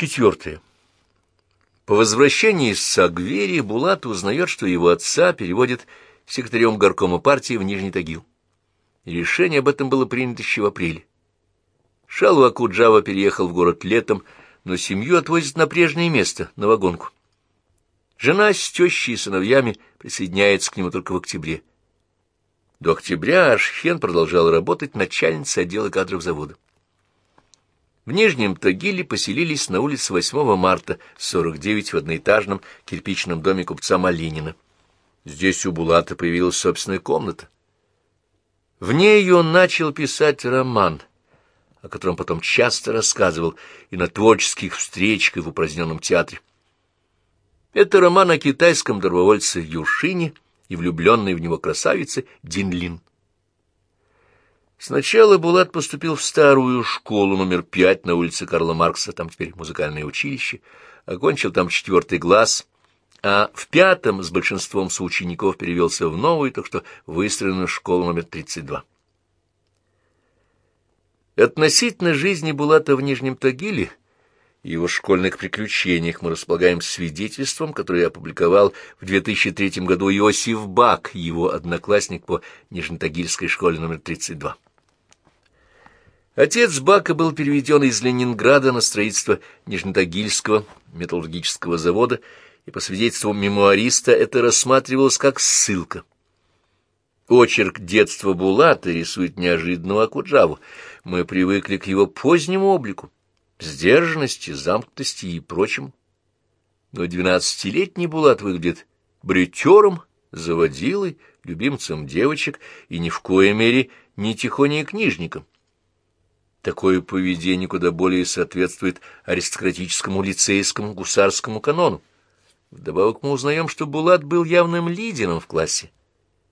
Четвертое. По возвращении из Сагвери Булат узнает, что его отца переводят секретарем горкома партии в Нижний Тагил. Решение об этом было принято еще в апреле. Шалва Куджава переехал в город летом, но семью отвозят на прежнее место, на вагонку. Жена с тещей и сыновьями присоединяется к нему только в октябре. До октября Ашхен продолжал работать начальницей отдела кадров завода. В Нижнем Тагиле поселились на улице 8 марта, 49 в одноэтажном кирпичном доме купца Малинина. Здесь у Булата появилась собственная комната. В ней он начал писать роман, о котором потом часто рассказывал и на творческих встречках в упраздненном театре. Это роман о китайском добровольце Юшине и влюбленной в него красавице Динлин. Сначала Булат поступил в старую школу номер пять на улице Карла Маркса, там теперь музыкальное училище, окончил там четвертый класс, а в пятом с большинством соучеников перевелся в новую, так что выстроенную школу номер 32. Относительно жизни Булата в Нижнем Тагиле и его школьных приключениях мы располагаем свидетельством, которое опубликовал в 2003 году Иосиф Бак, его одноклассник по Нижнетагильской школе номер 32. Отец Бака был переведен из Ленинграда на строительство Нижнетагильского металлургического завода, и по свидетельству мемуариста это рассматривалось как ссылка. Очерк детства Булата рисует неожиданного Акуджаву. Мы привыкли к его позднему облику, сдержанности, замкнутости и прочему. Но двенадцатилетний Булат выглядит бритером, заводилой, любимцем девочек и ни в коей мере не тихоней книжником. Такое поведение куда более соответствует аристократическому лицейскому гусарскому канону. Вдобавок мы узнаем, что Булат был явным лидером в классе,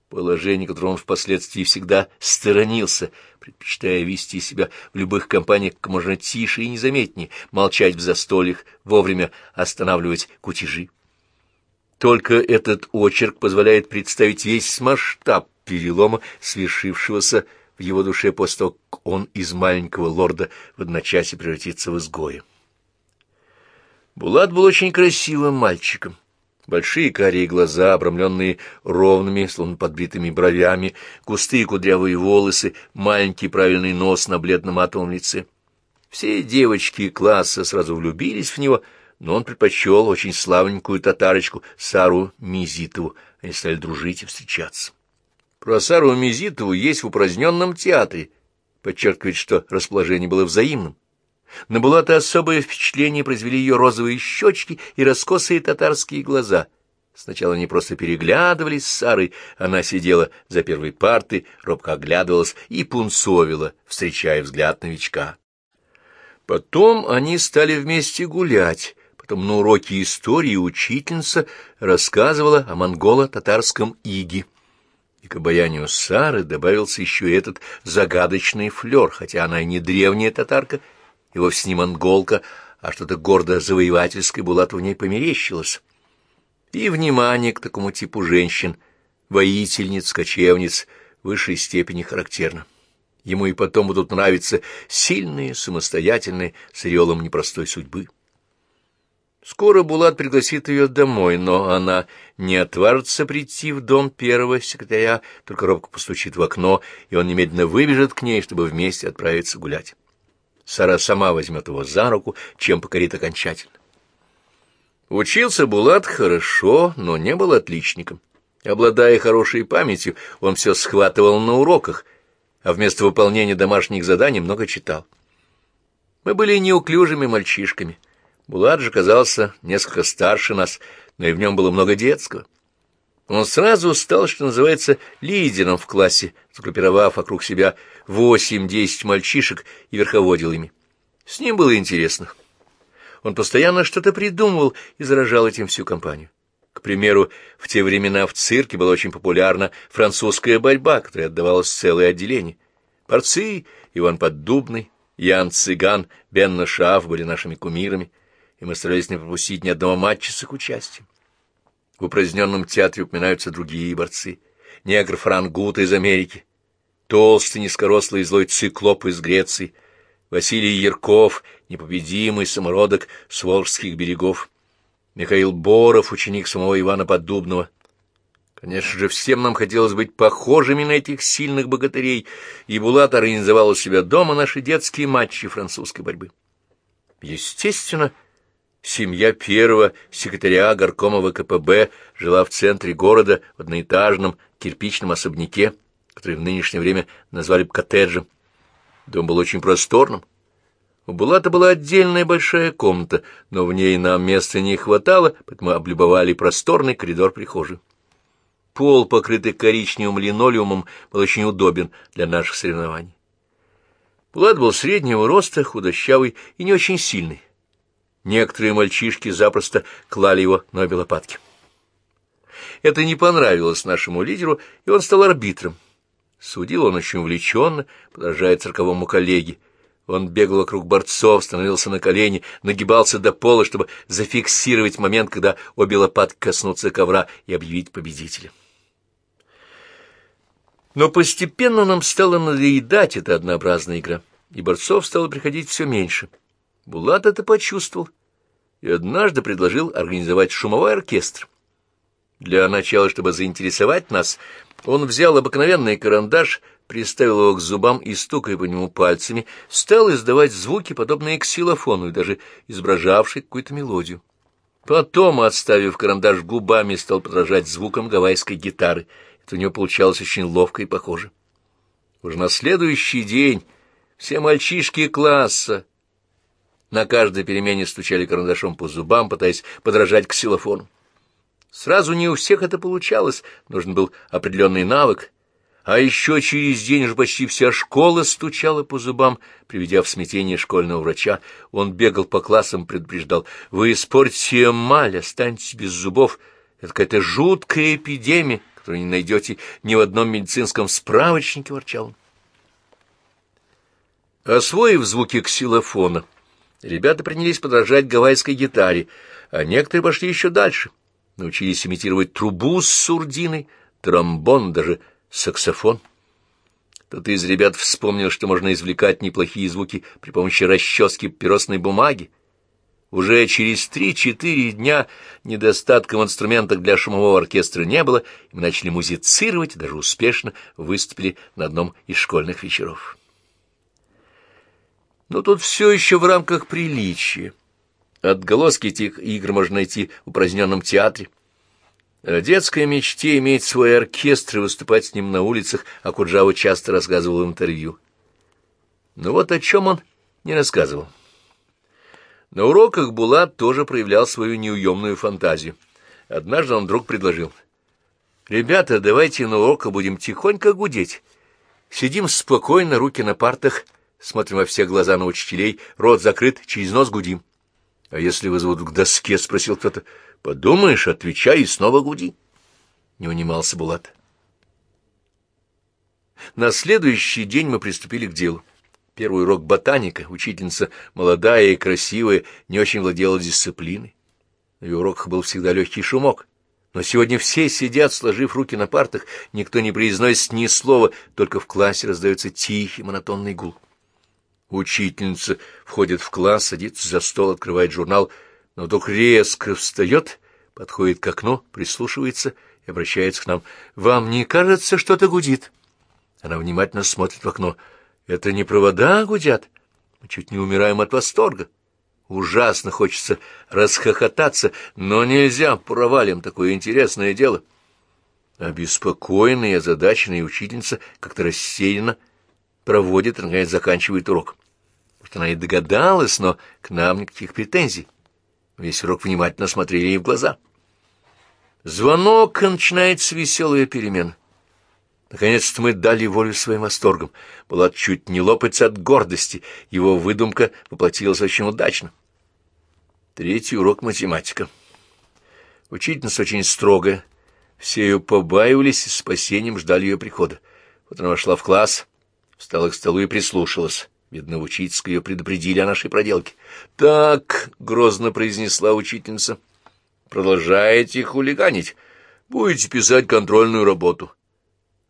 положение которого он впоследствии всегда сторонился, предпочитая вести себя в любых компаниях как можно тише и незаметнее, молчать в застольях, вовремя останавливать кутежи. Только этот очерк позволяет представить весь масштаб перелома, свершившегося в его душе после того, как он из маленького лорда в одночасье превратится в изгоя. Булат был очень красивым мальчиком. Большие карие глаза, обрамленные ровными, словно подбитыми бровями, густые кудрявые волосы, маленький правильный нос на бледно-матовом лице. Все девочки класса сразу влюбились в него, но он предпочел очень славненькую татарочку Сару Мизитову. Они стали дружить и встречаться. Про Сару Мизитову есть в упраздненном театре. Подчеркивает, что расположение было взаимным. На Булата особое впечатление произвели ее розовые щечки и раскосые татарские глаза. Сначала они просто переглядывались с Сарой, она сидела за первой партой, робко оглядывалась и пунцовила, встречая взгляд новичка. Потом они стали вместе гулять, потом на уроке истории учительница рассказывала о монголо-татарском иге. И к обаянию Сары добавился еще этот загадочный флер, хотя она и не древняя татарка, и вовсе не монголка, а что-то гордо завоевательское Булату в ней померещилось. И внимание к такому типу женщин, воительниц, кочевниц, в высшей степени характерно. Ему и потом будут нравиться сильные, самостоятельные, с ореолом непростой судьбы. Скоро Булат пригласит ее домой, но она не отважится прийти в дом первого секретаря, только робко постучит в окно, и он немедленно выбежит к ней, чтобы вместе отправиться гулять. Сара сама возьмет его за руку, чем покорит окончательно. Учился Булат хорошо, но не был отличником. Обладая хорошей памятью, он все схватывал на уроках, а вместо выполнения домашних заданий много читал. Мы были неуклюжими мальчишками — Булат же казался несколько старше нас, но и в нем было много детского. Он сразу стал, что называется, лидером в классе, сгруппировав вокруг себя восемь-десять мальчишек и верховодил ими. С ним было интересно. Он постоянно что-то придумывал и заражал этим всю компанию. К примеру, в те времена в цирке была очень популярна французская борьба, которая отдавалась целое отделение. Борцы Иван Поддубный, Ян Цыган, Бенна Шаф были нашими кумирами и мы старались не пропустить ни одного матча с их участием. В упраздненном театре упоминаются другие борцы. Негр Франгута из Америки, толстый, низкорослый злой циклоп из Греции, Василий Ярков, непобедимый самородок с Волжских берегов, Михаил Боров, ученик самого Ивана Поддубного. Конечно же, всем нам хотелось быть похожими на этих сильных богатырей, и Булат организовал у себя дома наши детские матчи французской борьбы. Естественно, семья первого секретаря горкома ВКПБ жила в центре города в одноэтажном кирпичном особняке, который в нынешнее время назвали бы коттеджем. Дом был очень просторным. У Булата была отдельная большая комната, но в ней нам места не хватало, поэтому облюбовали просторный коридор прихожей. Пол, покрытый коричневым линолеумом, был очень удобен для наших соревнований. Булат был среднего роста, худощавый и не очень сильный. Некоторые мальчишки запросто клали его на обе лопатки. Это не понравилось нашему лидеру, и он стал арбитром. Судил он очень увлеченно, подражая цирковому коллеге. Он бегал вокруг борцов, становился на колени, нагибался до пола, чтобы зафиксировать момент, когда обе лопатки коснутся ковра и объявить победителя. Но постепенно нам стало надоедать эта однообразная игра, и борцов стало приходить все меньше. Булат это почувствовал и однажды предложил организовать шумовой оркестр. Для начала, чтобы заинтересовать нас, он взял обыкновенный карандаш, приставил его к зубам и, стукая по нему пальцами, стал издавать звуки, подобные ксилофону и даже изображавшие какую-то мелодию. Потом, отставив карандаш губами, стал подражать звукам гавайской гитары. Это у него получалось очень ловко и похоже. Уже на следующий день все мальчишки класса на каждой перемене стучали карандашом по зубам, пытаясь подражать ксилофону. Сразу не у всех это получалось, нужен был определенный навык. А еще через день уже почти вся школа стучала по зубам, приведя в смятение школьного врача. Он бегал по классам, предупреждал, «Вы испортите эмаль, останетесь без зубов. Это какая-то жуткая эпидемия, которую не найдете ни в одном медицинском справочнике», — ворчал он. Освоив звуки ксилофона, ребята принялись подражать гавайской гитаре, а некоторые пошли еще дальше — научились имитировать трубу с сурдиной, тромбон, даже саксофон. Кто-то из ребят вспомнил, что можно извлекать неплохие звуки при помощи расчески папиросной бумаги. Уже через три-четыре дня недостатка в инструментах для шумового оркестра не было, и мы начали музицировать, даже успешно выступили на одном из школьных вечеров. Но тут все еще в рамках приличия. Отголоски этих игр можно найти в упраздненном театре. О детской мечте иметь свой оркестр и выступать с ним на улицах Акуджава часто рассказывал в интервью. Но вот о чем он не рассказывал. На уроках Булат тоже проявлял свою неуемную фантазию. Однажды он вдруг предложил. «Ребята, давайте на уроках будем тихонько гудеть. Сидим спокойно, руки на партах, смотрим во все глаза на учителей, рот закрыт, через нос гудим. — А если вызовут к доске? — спросил кто-то. — Подумаешь, отвечай и снова гуди. Не унимался Булат. На следующий день мы приступили к делу. Первый урок ботаника, учительница молодая и красивая, не очень владела дисциплиной. На ее уроках был всегда легкий шумок. Но сегодня все сидят, сложив руки на партах, никто не произносит ни слова, только в классе раздается тихий монотонный гул. Учительница входит в класс, садится за стол, открывает журнал, но вдруг резко встает, подходит к окну, прислушивается и обращается к нам. «Вам не кажется, что-то гудит?» Она внимательно смотрит в окно. «Это не провода гудят?» Мы чуть не умираем от восторга. Ужасно хочется расхохотаться, но нельзя, провалим такое интересное дело. Обеспокоенная и озадаченная учительница как-то рассеянно проводит наконец, заканчивает урок. Может, она и догадалась, но к нам никаких претензий. Весь урок внимательно смотрели ей в глаза. Звонок, начинается веселая перемена. Наконец-то мы дали волю своим восторгам. Была чуть не лопаться от гордости. Его выдумка воплотилась очень удачно. Третий урок математика. Учительница очень строгая. Все ее побаивались и спасением ждали ее прихода. Вот она вошла в класс, встала к столу и прислушалась. Видно, в учительской ее предупредили о нашей проделке. «Так», — грозно произнесла учительница, — «продолжаете хулиганить. Будете писать контрольную работу».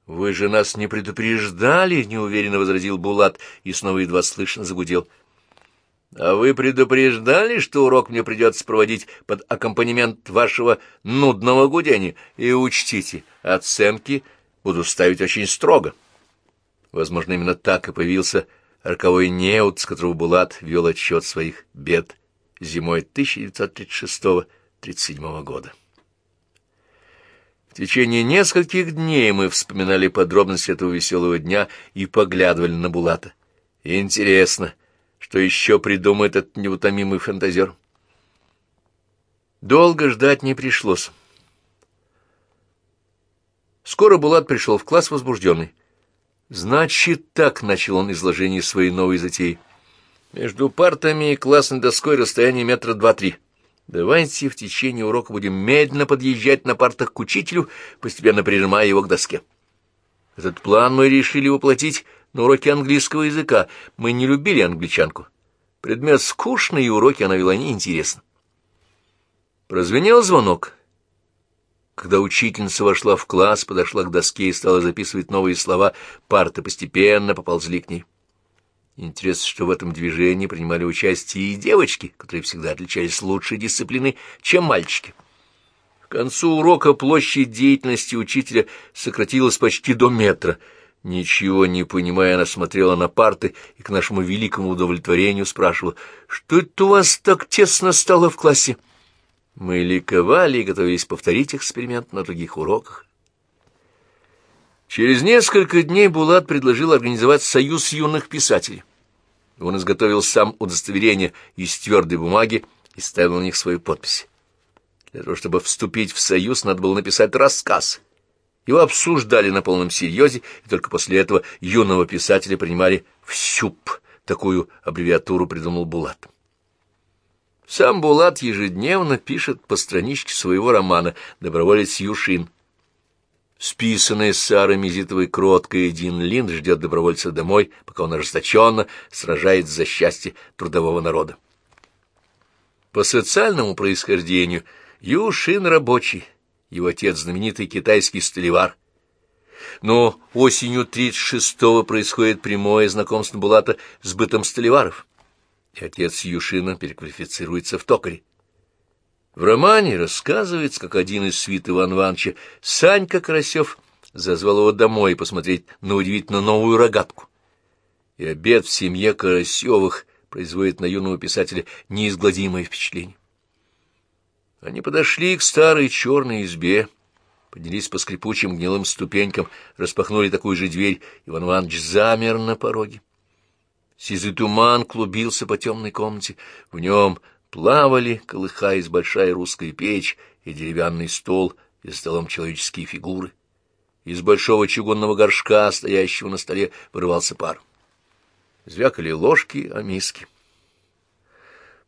Вы же нас не предупреждали, — неуверенно возразил Булат и снова едва слышно загудел. — А вы предупреждали, что урок мне придется проводить под аккомпанемент вашего нудного гудения? И учтите, оценки буду ставить очень строго. Возможно, именно так и появился роковой неуд, с которого Булат вел отсчет своих бед зимой 1936-37 года. В течение нескольких дней мы вспоминали подробности этого веселого дня и поглядывали на Булата. Интересно, что еще придумает этот неутомимый фантазер? Долго ждать не пришлось. Скоро Булат пришел в класс возбужденный. «Значит так», — начал он изложение своей новой затеи. «Между партами и классной доской расстояние метра два-три. Давайте в течение урока будем медленно подъезжать на партах к учителю, постепенно прижимая его к доске. Этот план мы решили воплотить на уроке английского языка. Мы не любили англичанку. Предмет скучный, и уроки она вела неинтересно. Прозвенел звонок. Когда учительница вошла в класс, подошла к доске и стала записывать новые слова, парты постепенно поползли к ней. Интересно, что в этом движении принимали участие и девочки, которые всегда отличались лучшей дисциплиной, чем мальчики. К концу урока площадь деятельности учителя сократилась почти до метра. Ничего не понимая, она смотрела на парты и к нашему великому удовлетворению спрашивала, «Что это у вас так тесно стало в классе?» Мы ликовали и готовились повторить эксперимент на других уроках. Через несколько дней Булат предложил организовать союз юных писателей. Он изготовил сам удостоверение из твердой бумаги и ставил на них свою подпись. Для того, чтобы вступить в союз, надо было написать рассказ. Его обсуждали на полном серьезе, и только после этого юного писателя принимали в СЮП. Такую аббревиатуру придумал Булат. Сам Булат ежедневно пишет по страничке своего романа «Доброволец Юшин». Списанная с Сарой Мизитовой кроткой Дин Линд ждет добровольца домой, пока он ожесточенно сражается за счастье трудового народа. По социальному происхождению Юшин рабочий, его отец знаменитый китайский столевар. Но осенью 36-го происходит прямое знакомство Булата с бытом столеваров и отец Юшина переквалифицируется в токаре. В романе рассказывается, как один из свит Иван Ивановича, Санька Карасев, зазвал его домой посмотреть на удивительно новую рогатку. И обед в семье Карасевых производит на юного писателя неизгладимое впечатление. Они подошли к старой черной избе, поднялись по скрипучим гнилым ступенькам, распахнули такую же дверь, Иван Иванович замер на пороге. Сизый туман клубился по темной комнате. В нем плавали, колыхаясь, большая русская печь и деревянный стол, и столом человеческие фигуры. Из большого чугунного горшка, стоящего на столе, вырывался пар. Звякали ложки о миски.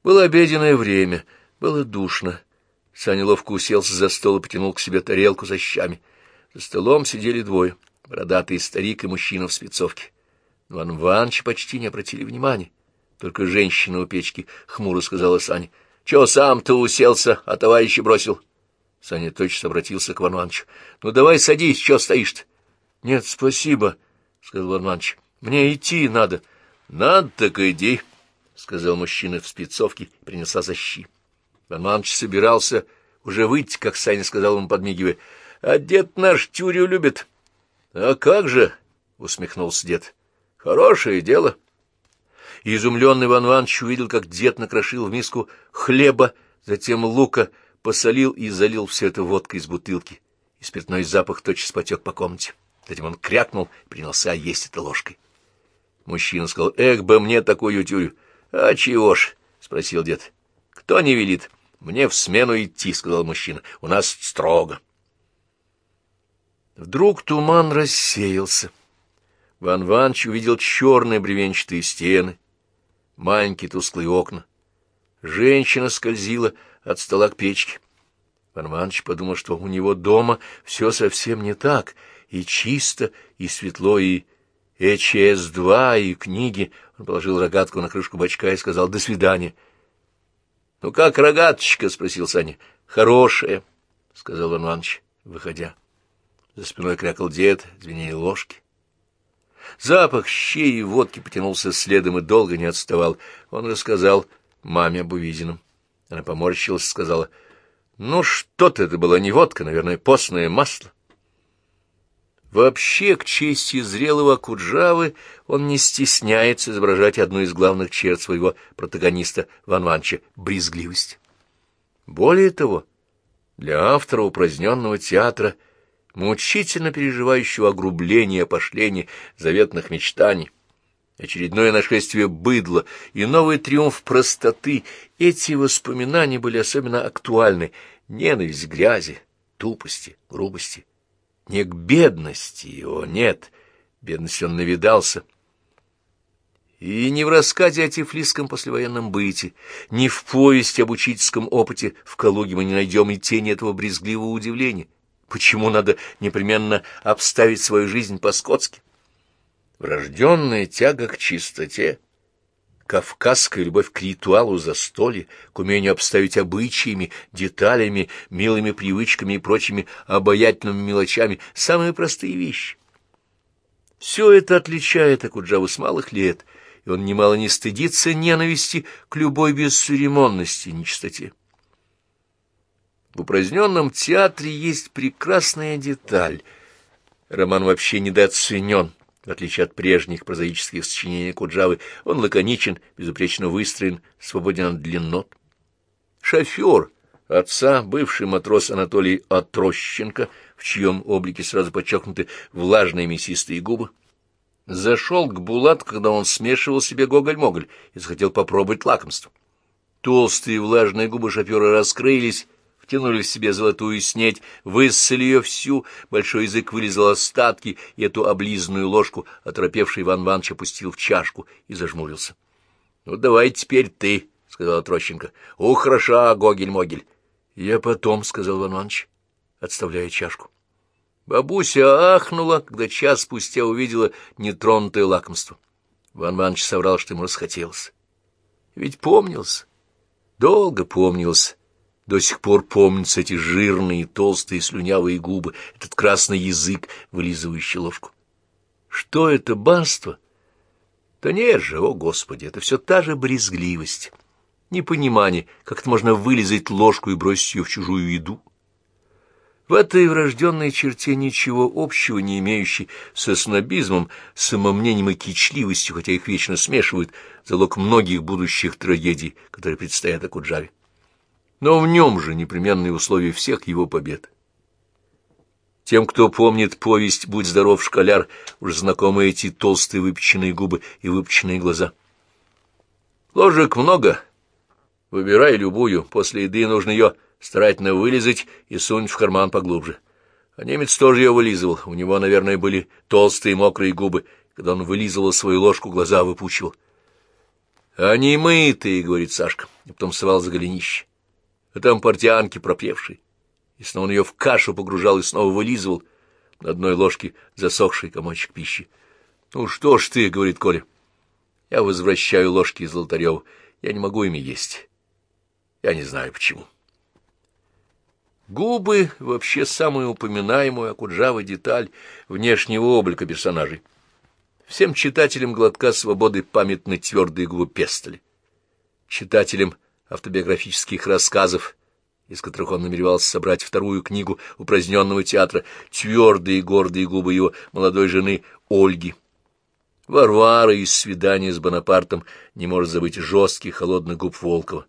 Было обеденное время, было душно. Саня ловко уселся за стол и потянул к себе тарелку за щами. За столом сидели двое — бородатый старик и мужчина в спецовке. Иван Иванович почти не обратили внимания. Только женщина у печки хмуро сказала Сане. — Чего сам-то уселся, а товарища бросил? Саня точно обратился к Ивану Ивановичу. — Ну, давай садись, чего стоишь-то? — Нет, спасибо, — сказал Иван Иванович. — Мне идти надо. — Надо, так иди, — сказал мужчина в спецовке и принялся за щи. Иван Иванович собирался уже выйти, как Саня сказал ему, подмигивая. — А дед наш тюрю любит. — А как же? — усмехнулся дед. Хорошее дело. изумленный Иван Иванович увидел, как дед накрошил в миску хлеба, затем лука, посолил и залил все это водкой из бутылки, и спиртной запах тотчас потек по комнате. Затем он крякнул и принялся есть это ложкой. Мужчина сказал, «Эх бы мне такую тюрю!» «А чего ж?» — спросил дед. «Кто не велит?» «Мне в смену идти», — сказал мужчина. «У нас строго». Вдруг туман рассеялся. Ван Ванч увидел черные бревенчатые стены, маленькие тусклые окна. Женщина скользила от стола к печке. Ван Ванч подумал, что у него дома все совсем не так, и чисто, и светло, и ЭЧС-2, и книги. Он положил рогатку на крышку бачка и сказал «до свидания». «Ну как рогаточка?» — спросил Саня. «Хорошая», — сказал Ван Иванович, выходя. За спиной крякал дед, звенели ложки. Запах щей и водки потянулся следом и долго не отставал. Он рассказал маме об увиденном. Она поморщилась и сказала, «Ну, что-то это было не водка, наверное, постное масло». Вообще, к чести зрелого Куджавы, он не стесняется изображать одну из главных черт своего протагониста Ван Ванча — брезгливость. Более того, для автора упраздненного театра, мучительно переживающего огрубление, опошление заветных мечтаний, очередное нашествие быдла и новый триумф простоты, эти воспоминания были особенно актуальны. Ненависть грязи, тупости, грубости, не к бедности, о нет, бедности он навидался. И не в рассказе о тифлисском послевоенном быте, ни в повести об учительском опыте в Калуге мы не найдем и тени этого брезгливого удивления. Почему надо непременно обставить свою жизнь по-скотски? Врожденная тяга к чистоте — кавказская любовь к ритуалу застолья, к умению обставить обычаями, деталями, милыми привычками и прочими обаятельными мелочами самые простые вещи. Все это отличает Акуджаву с малых лет, и он немало не стыдится ненависти к любой бесцеремонности и нечистоте. В упраздненном театре есть прекрасная деталь. Роман вообще недооценен в отличие от прежних прозаических сочинений Куджавы, он лаконичен, безупречно выстроен, свободен от длиннот. Шофер отца, бывший матрос Анатолий Отрощенко, в чьем облике сразу подчеркнуты влажные мясистые губы, зашел к Булату, когда он смешивал себе гоголь-моголь и захотел попробовать лакомство. Толстые влажные губы шофера раскрылись, втянули в себе золотую снедь, высосали ее всю, большой язык вылезал остатки, и эту облизанную ложку оторопевший Иван Иванович опустил в чашку и зажмурился. — Ну, давай теперь ты, — сказала Трощенко. — О, хороша, Гогель-могель. — Я потом, — сказал Иван Иванович, отставляя чашку. Бабуся ахнула, когда час спустя увидела нетронутое лакомство. Иван Иванович соврал, что ему расхотелось. Ведь помнился, долго помнился до сих пор помнятся эти жирные, толстые, слюнявые губы, этот красный язык, вылизывающий ложку. Что это барство? Да нет же, о Господи, это все та же брезгливость, непонимание, как это можно вылизать ложку и бросить ее в чужую еду. В этой врожденной черте ничего общего не имеющей со снобизмом, самомнением и кичливостью, хотя их вечно смешивают, залог многих будущих трагедий, которые предстоят Акуджаве но в нем же непременные условия всех его побед. Тем, кто помнит повесть «Будь здоров, школяр», уже знакомы эти толстые выпеченные губы и выпеченные глаза. Ложек много. Выбирай любую. После еды нужно ее старательно вылезать и сунуть в карман поглубже. А немец тоже ее вылизывал. У него, наверное, были толстые мокрые губы. Когда он вылизывал свою ложку, глаза выпучивал. — Они мытые, — говорит Сашка, и потом совал за голенище а там портянки пропевшие. И снова он ее в кашу погружал и снова вылизывал на одной ложке засохший комочек пищи. — Ну что ж ты, — говорит Коля, — я возвращаю ложки из Золотарева, я не могу ими есть. Я не знаю почему. Губы — вообще самая упоминаемая Акуджава деталь внешнего облика персонажей. Всем читателям «Глотка свободы» памятны твердые губы Пестеля. Читателям автобиографических рассказов, из которых он намеревался собрать вторую книгу упраздненного театра, твердые и гордые губы его молодой жены Ольги. Варвара из свидания с Бонапартом не может забыть жестких, холодных губ Волкова.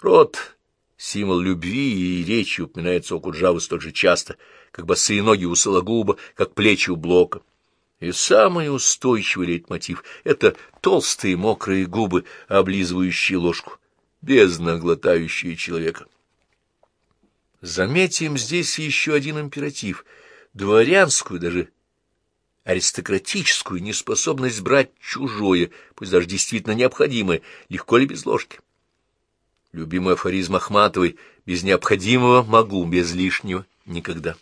Рот — символ любви, и речи упоминается у Куджавы столь же часто, как босые ноги у Сологуба, как плечи у Блока. И самый устойчивый лейтмотив — это толстые мокрые губы, облизывающие ложку бездна, глотающая человека. Заметим здесь еще один императив — дворянскую, даже аристократическую неспособность брать чужое, пусть даже действительно необходимое, легко ли без ложки. Любимый афоризм Ахматовой «без необходимого могу, без лишнего никогда».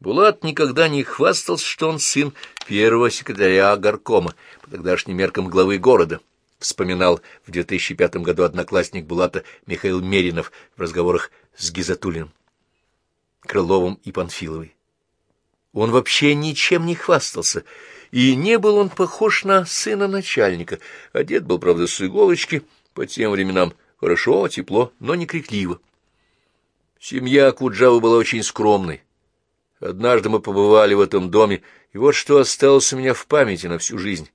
Булат никогда не хвастался, что он сын первого секретаря горкома, по тогдашним меркам главы города — вспоминал в 2005 году одноклассник Булата Михаил Меринов в разговорах с Гизатулиным, Крыловым и Панфиловой. Он вообще ничем не хвастался, и не был он похож на сына начальника. Одет был, правда, с иголочки, по тем временам хорошо, тепло, но не крикливо. Семья Куджавы была очень скромной. Однажды мы побывали в этом доме, и вот что осталось у меня в памяти на всю жизнь.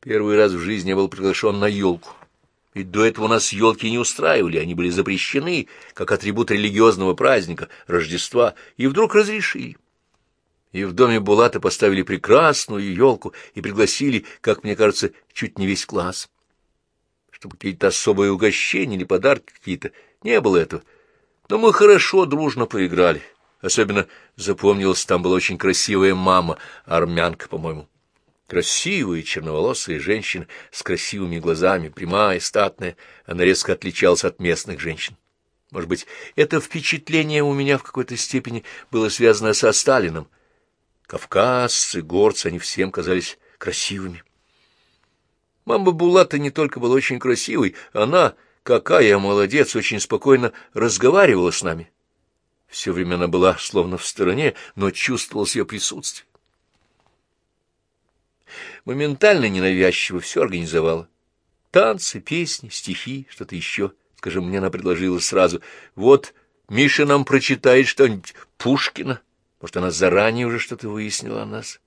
Первый раз в жизни я был приглашен на елку. Ведь до этого у нас елки не устраивали, они были запрещены, как атрибут религиозного праздника, Рождества, и вдруг разрешили. И в доме Булата поставили прекрасную елку и пригласили, как мне кажется, чуть не весь класс. Чтобы какие-то особые угощения или подарки какие-то, не было этого. Но мы хорошо, дружно поиграли. Особенно запомнилась, там была очень красивая мама, армянка, по-моему. Красивая черноволосая женщина с красивыми глазами, прямая, статная, она резко отличалась от местных женщин. Может быть, это впечатление у меня в какой-то степени было связано со Сталином. Кавказцы, горцы, они всем казались красивыми. Мама Булата не только была очень красивой, она, какая молодец, очень спокойно разговаривала с нами. Все время она была словно в стороне, но чувствовалось ее присутствие. Моментально ненавязчиво все организовала. Танцы, песни, стихи, что-то еще. Скажем, мне она предложила сразу. Вот Миша нам прочитает что-нибудь Пушкина. Может, она заранее уже что-то выяснила о нас.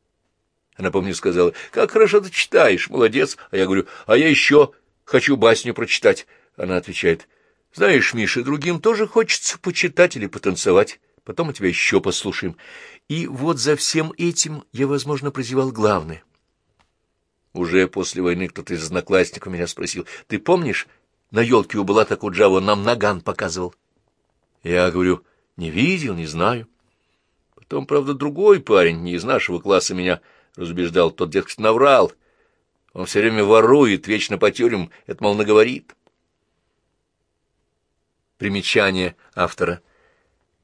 Она, помню, сказала, как хорошо ты читаешь, молодец. А я говорю, а я еще хочу басню прочитать. Она отвечает, знаешь, Миша, другим тоже хочется почитать или потанцевать. Потом мы тебя еще послушаем. И вот за всем этим я, возможно, прозевал главное. Уже после войны кто-то из одноклассников меня спросил, ты помнишь, на елке у была так у Джава нам наган показывал? Я говорю, не видел, не знаю. Потом, правда, другой парень, не из нашего класса, меня разубеждал. Тот, дескать, наврал. Он все время ворует, вечно по тюрьмам, это, мол, наговорит. Примечание автора.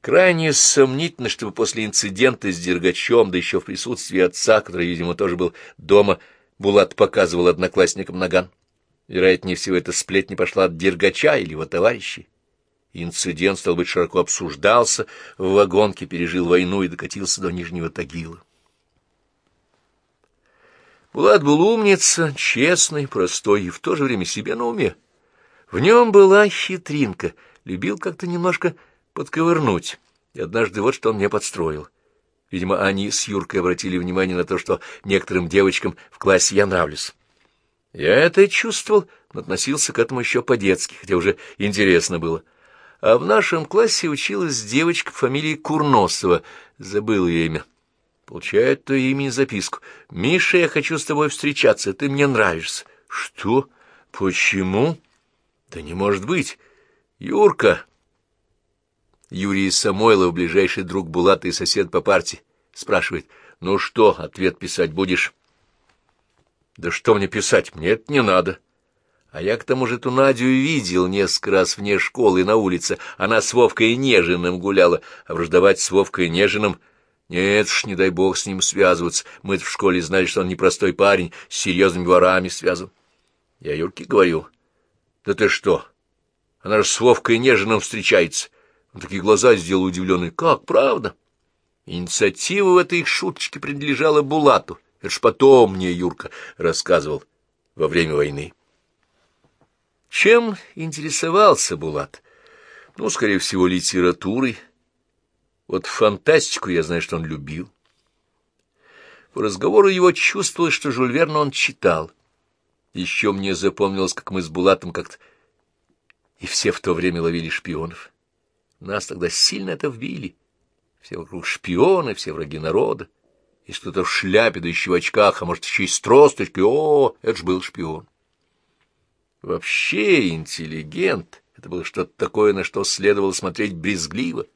Крайне сомнительно, чтобы после инцидента с Дергачем, да еще в присутствии отца, который, видимо, тоже был дома, Булат показывал одноклассникам наган. Вероятнее всего, эта сплетня пошла от Дергача или его товарищей. Инцидент, стал быть, широко обсуждался, в вагонке пережил войну и докатился до Нижнего Тагила. Булат был умница, честный, простой и в то же время себе на уме. В нем была хитринка — любил как-то немножко подковырнуть. И однажды вот что он мне подстроил. Видимо, они с Юркой обратили внимание на то, что некоторым девочкам в классе я нравлюсь. Я это чувствовал, но относился к этому еще по-детски, хотя уже интересно было. А в нашем классе училась девочка по фамилии Курносова, забыл ее имя. Получает то имя записку. «Миша, я хочу с тобой встречаться, ты мне нравишься». «Что? Почему?» «Да не может быть. Юрка! Юрий Самойлов, ближайший друг Булата и сосед по партии, спрашивает, ну что, ответ писать будешь? Да что мне писать, мне это не надо. А я к тому же эту Надю видел несколько раз вне школы на улице. Она с Вовкой Нежиным гуляла, а враждовать с Вовкой Нежиным... Нет ж, не дай бог с ним связываться. мы в школе знали, что он непростой парень, с серьезными ворами связан. Я Юрке говорю, да ты что, она же с Вовкой Нежиным встречается. Он такие глаза сделал удивленные. Как, правда? Инициатива в этой шуточке принадлежала Булату. Это ж потом мне Юрка рассказывал во время войны. Чем интересовался Булат? Ну, скорее всего, литературой. Вот фантастику я знаю, что он любил. По разговору его чувствовалось, что Жюль Верна он читал. Еще мне запомнилось, как мы с Булатом как-то и все в то время ловили шпионов. Нас тогда сильно это вбили. Все вокруг шпионы, все враги народа. И что-то в шляпе, да еще в очках, а может, еще и с тросточкой. О, это ж был шпион. Вообще интеллигент — это было что-то такое, на что следовало смотреть брезгливо.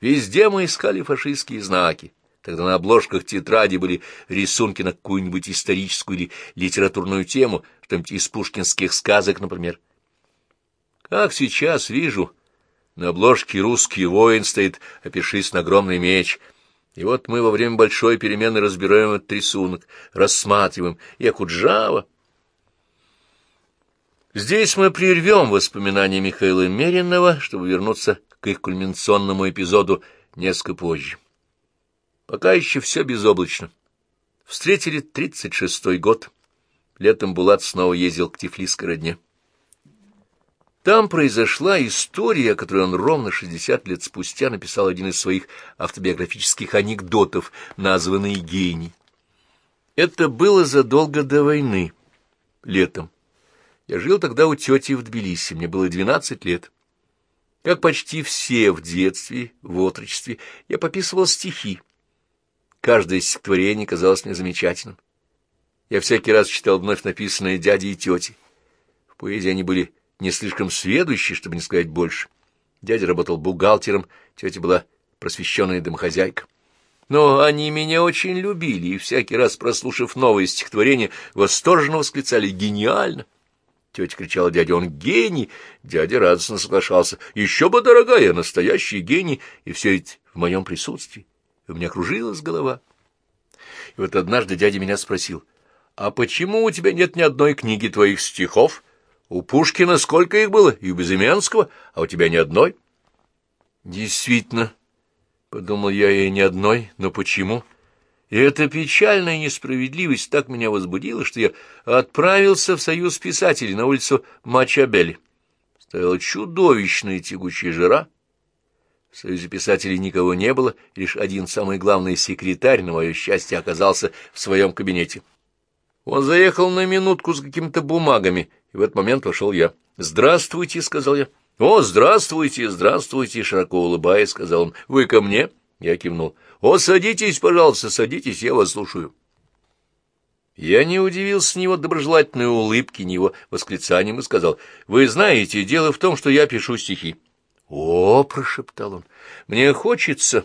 Везде мы искали фашистские знаки. Тогда на обложках тетради были рисунки на какую-нибудь историческую или литературную тему, что-нибудь из пушкинских сказок, например. Как сейчас вижу, на обложке русский воин стоит, опершись на огромный меч. И вот мы во время большой перемены разбираем этот рисунок, рассматриваем, и Акуджава. Здесь мы прервем воспоминания Михаила Меринова, чтобы вернуться к их кульминационному эпизоду несколько позже. Пока еще все безоблачно. Встретили тридцать шестой год. Летом Булат снова ездил к Тифлисской родне. Там произошла история, которую он ровно шестьдесят лет спустя написал один из своих автобиографических анекдотов, названный «Гений». Это было задолго до войны, летом. Я жил тогда у тети в Тбилиси, мне было двенадцать лет. Как почти все в детстве, в отрочестве, я пописывал стихи. Каждое стихотворение казалось мне замечательным. Я всякий раз читал вновь написанные дяди и тети. В поэзии они были не слишком сведущие, чтобы не сказать больше. Дядя работал бухгалтером, тетя была просвещенная домохозяйка. Но они меня очень любили, и всякий раз, прослушав новое стихотворение, восторженно восклицали «Гениально!». Тетя кричала дядя, он гений. Дядя радостно соглашался. Еще бы, дорогая, настоящий гений. И все это в моем присутствии. И у меня кружилась голова. И вот однажды дядя меня спросил, а почему у тебя нет ни одной книги твоих стихов? У Пушкина сколько их было, и у Безыменского, а у тебя ни одной? Действительно, — подумал я, и ни одной, но почему? — и эта печальная несправедливость так меня возбудила, что я отправился в союз писателей на улицу Мачабели. Стояла чудовищная тягучая жара. В союзе писателей никого не было, лишь один самый главный секретарь, на мое счастье, оказался в своем кабинете. Он заехал на минутку с какими-то бумагами, и в этот момент вошел я. «Здравствуйте», — сказал я. «О, здравствуйте, здравствуйте», — широко улыбаясь, сказал он. «Вы ко мне?» Я кивнул. «О, садитесь, пожалуйста, садитесь, я вас слушаю». Я не удивился ни его доброжелательной улыбки, ни его восклицанием и сказал, «Вы знаете, дело в том, что я пишу стихи». «О!» — прошептал он. «Мне хочется...»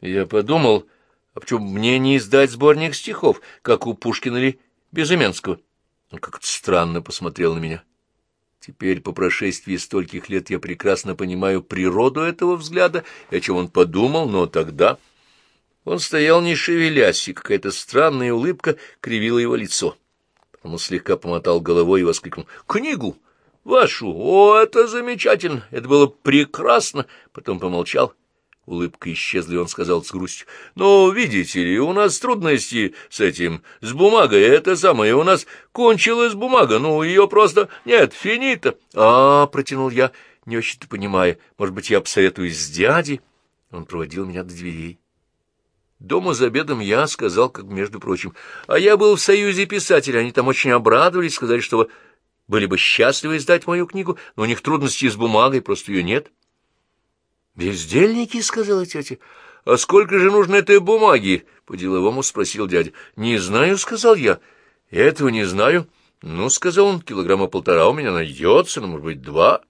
Я подумал, а почему мне не издать сборник стихов, как у Пушкина или Безыменского? Он как-то странно посмотрел на меня. Теперь, по прошествии стольких лет, я прекрасно понимаю природу этого взгляда и о чем он подумал, но тогда... Он стоял не шевелясь, и какая-то странная улыбка кривила его лицо. Он слегка помотал головой и воскликнул. «Книгу! Вашу! О, это замечательно! Это было прекрасно!» Потом помолчал. Улыбка исчезла, и он сказал с грустью. «Ну, видите ли, у нас трудности с этим, с бумагой. Это самое, у нас кончилась бумага. Ну, ее просто нет, финита». «А, — протянул я, не очень-то понимая, может быть, я посоветуюсь с дядей?» Он проводил меня до дверей. Дома за обедом я сказал, как между прочим, а я был в Союзе писателей, они там очень обрадовались, сказали, что были бы счастливы издать мою книгу, но у них трудности с бумагой, просто ее нет. «Бездельники?» — сказала тетя. «А сколько же нужно этой бумаги?» — по-деловому спросил дядя. «Не знаю», — сказал я. «Этого не знаю». «Ну, — сказал он, — килограмма полтора у меня найдется, ну, может быть, два».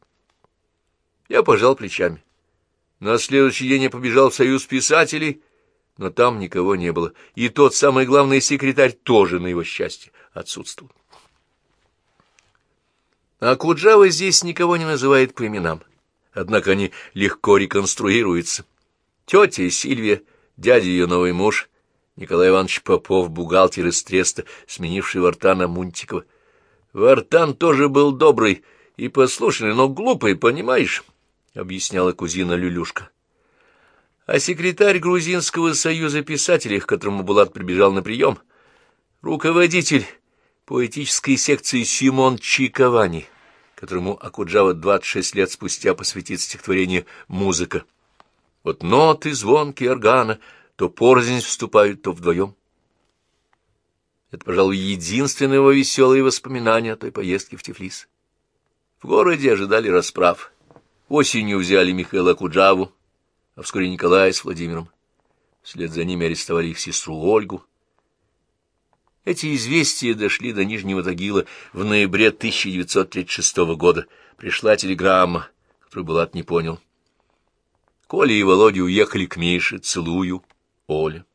Я пожал плечами. На следующий день я побежал в Союз писателей, но там никого не было, и тот самый главный секретарь тоже, на его счастье, отсутствовал. А Куджава здесь никого не называет по именам, однако они легко реконструируются. Тетя Сильвия, дядя ее новый муж, Николай Иванович Попов, бухгалтер из Треста, сменивший Вартана Мунтикова. Вартан тоже был добрый и послушный, но глупый, понимаешь, — объясняла кузина Люлюшка а секретарь Грузинского союза писателей, к которому Булат прибежал на прием, руководитель поэтической секции Симон Чиковани, которому Акуджава 26 лет спустя посвятит стихотворение «Музыка». Вот ноты, звонки органа то порознь вступают, то вдвоем. Это, пожалуй, единственное его веселое воспоминание о той поездке в Тифлис. В городе ожидали расправ. Осенью взяли Михаила Куджаву, а вскоре Николая с Владимиром. Вслед за ними арестовали их сестру Ольгу. Эти известия дошли до Нижнего Тагила в ноябре 1936 года. Пришла телеграмма, которую Булат не понял. Коля и Володя уехали к Мише, целую, Оля.